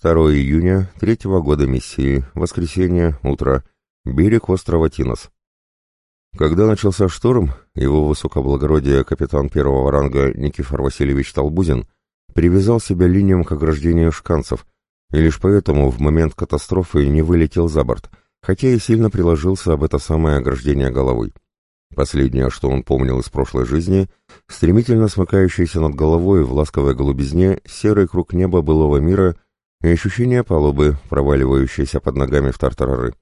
2 июня третьего года миссии, воскресенье, утро, берег острова Тинос. Когда начался шторм, его высокоблагородие капитан первого ранга Никифор Васильевич Толбузин привязал себя линиям к ограждению шканцев, и лишь поэтому в момент катастрофы не вылетел за борт, хотя и сильно приложился об это самое ограждение головой. Последнее, что он помнил из прошлой жизни, стремительно смыкающийся над головой в ласковой голубизне серый круг неба былого мира и ощущение палубы, проваливающейся под ногами в тартарары.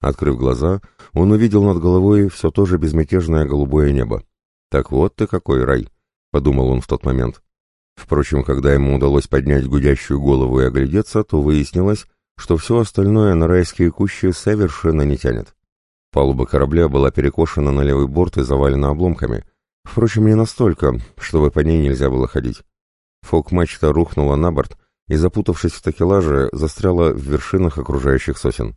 Открыв глаза, он увидел над головой все то же безмятежное голубое небо. «Так вот ты какой рай!» — подумал он в тот момент. Впрочем, когда ему удалось поднять гудящую голову и оглядеться, то выяснилось, что все остальное на райские кущи совершенно не тянет. Палуба корабля была перекошена на левый борт и завалена обломками. Впрочем, не настолько, чтобы по ней нельзя было ходить. Фок-мачта рухнула на борт и, запутавшись в такелаже, застряла в вершинах окружающих сосен.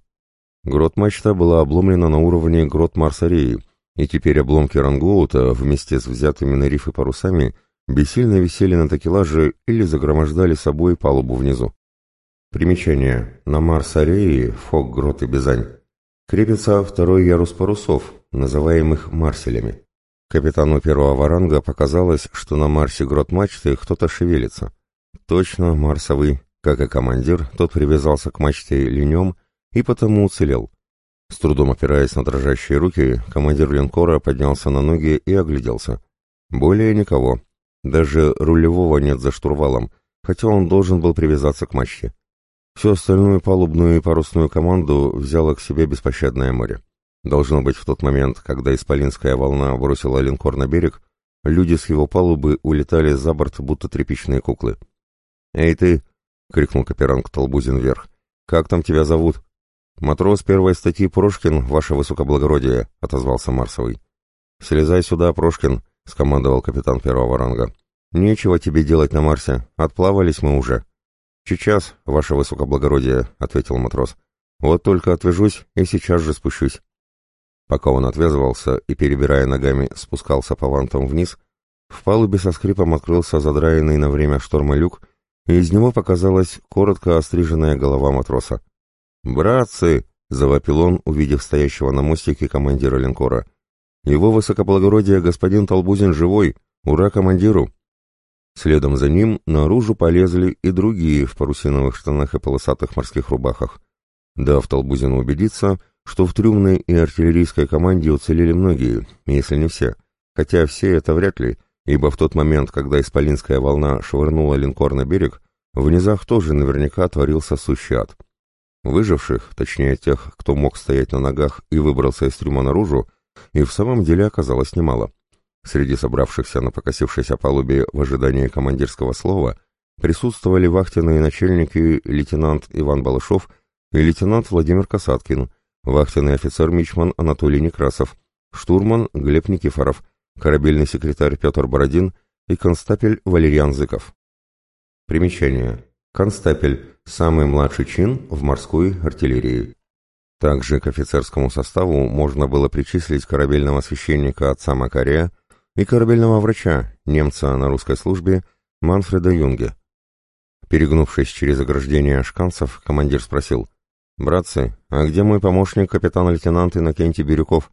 Грот-мачта была обломлена на уровне грот Марсареи, и теперь обломки рангоута вместе с взятыми на рифы парусами бессильно висели на такелаже или загромождали собой палубу внизу. Примечание. На Марсареи, Фок, Грот и Бизань, крепится второй ярус парусов, называемых марселями. Капитану первого ранга показалось, что на Марсе грот мачты кто-то шевелится. Точно, марсовый, как и командир, тот привязался к мачте линем и потому уцелел. С трудом опираясь на дрожащие руки, командир линкора поднялся на ноги и огляделся. Более никого. Даже рулевого нет за штурвалом, хотя он должен был привязаться к мачте. Всю остальную палубную и парусную команду взяло к себе беспощадное море. Должно быть, в тот момент, когда исполинская волна бросила линкор на берег, люди с его палубы улетали за борт, будто тряпичные куклы. «Эй ты!» — крикнул Каперанг Толбузин вверх. «Как там тебя зовут?» «Матрос первой статьи Прошкин, ваше высокоблагородие», — отозвался Марсовый. «Слезай сюда, Прошкин», — скомандовал капитан первого ранга. «Нечего тебе делать на Марсе, отплавались мы уже». «Сейчас, ваше высокоблагородие», — ответил матрос. «Вот только отвяжусь и сейчас же спущусь». Пока он отвязывался и, перебирая ногами, спускался по вантам вниз, в палубе со скрипом открылся задраенный на время шторма люк, и из него показалась коротко остриженная голова матроса. «Братцы!» — завопил он, увидев стоящего на мостике командира линкора. «Его высокоблагородие господин Толбузин живой! Ура командиру!» Следом за ним наружу полезли и другие в парусиновых штанах и полосатых морских рубахах. Дав Толбузину убедиться, что в трюмной и артиллерийской команде уцелели многие, если не все, хотя все это вряд ли, ибо в тот момент, когда исполинская волна швырнула линкор на берег, в низах тоже наверняка творился сущий ад. Выживших, точнее тех, кто мог стоять на ногах и выбрался из трюма наружу, и в самом деле оказалось немало. Среди собравшихся на покосившейся палубе в ожидании командирского слова присутствовали вахтенные начальники лейтенант Иван Балышов и лейтенант Владимир Касаткин, вахтенный офицер Мичман Анатолий Некрасов, штурман Глеб Никифоров, корабельный секретарь Петр Бородин и констапель Валерьян Зыков. Примечание. Констапель – самый младший чин в морской артиллерии. Также к офицерскому составу можно было причислить корабельного священника отца Макария и корабельного врача, немца на русской службе, Манфреда Юнге. Перегнувшись через ограждение шканцев, командир спросил, «Братцы, а где мой помощник, капитан-лейтенант Иннокентий Бирюков?»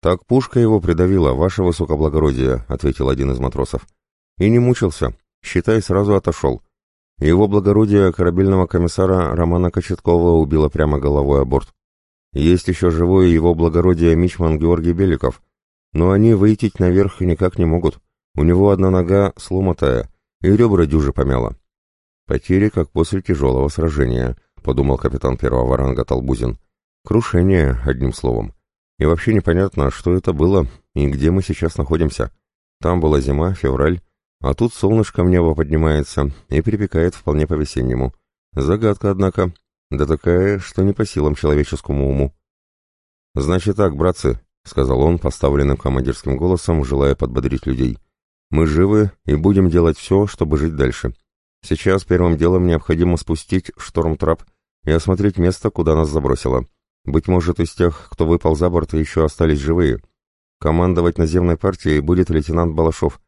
«Так пушка его придавила, ваше высокоблагородие», — ответил один из матросов. «И не мучился. Считай, сразу отошел. Его благородие корабельного комиссара Романа Кочеткова убило прямо головой о борт. Есть еще живой его благородие Мичман Георгий Беликов, но они выйти наверх никак не могут. У него одна нога сломатая, и ребра дюжи помяло. Потери, как после тяжелого сражения, подумал капитан первого ранга Толбузин. Крушение, одним словом. И вообще непонятно, что это было и где мы сейчас находимся. Там была зима, февраль, а тут солнышко в небо поднимается и припекает вполне по-весеннему. Загадка, однако, да такая, что не по силам человеческому уму. «Значит так, братцы», — сказал он поставленным командирским голосом, желая подбодрить людей. «Мы живы и будем делать все, чтобы жить дальше. Сейчас первым делом необходимо спустить шторм-трап и осмотреть место, куда нас забросило. Быть может, из тех, кто выпал за борт, еще остались живые. Командовать наземной партией будет лейтенант Балашов.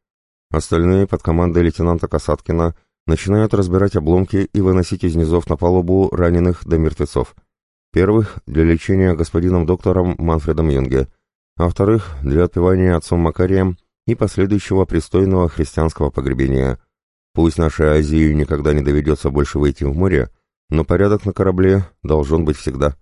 Остальные под командой лейтенанта Касаткина начинают разбирать обломки и выносить из низов на палубу раненых до мертвецов. Первых — для лечения господином доктором Манфредом Юнге, а вторых — для отпевания отцом Макарием и последующего пристойного христианского погребения. Пусть нашей Азии никогда не доведется больше выйти в море, но порядок на корабле должен быть всегда.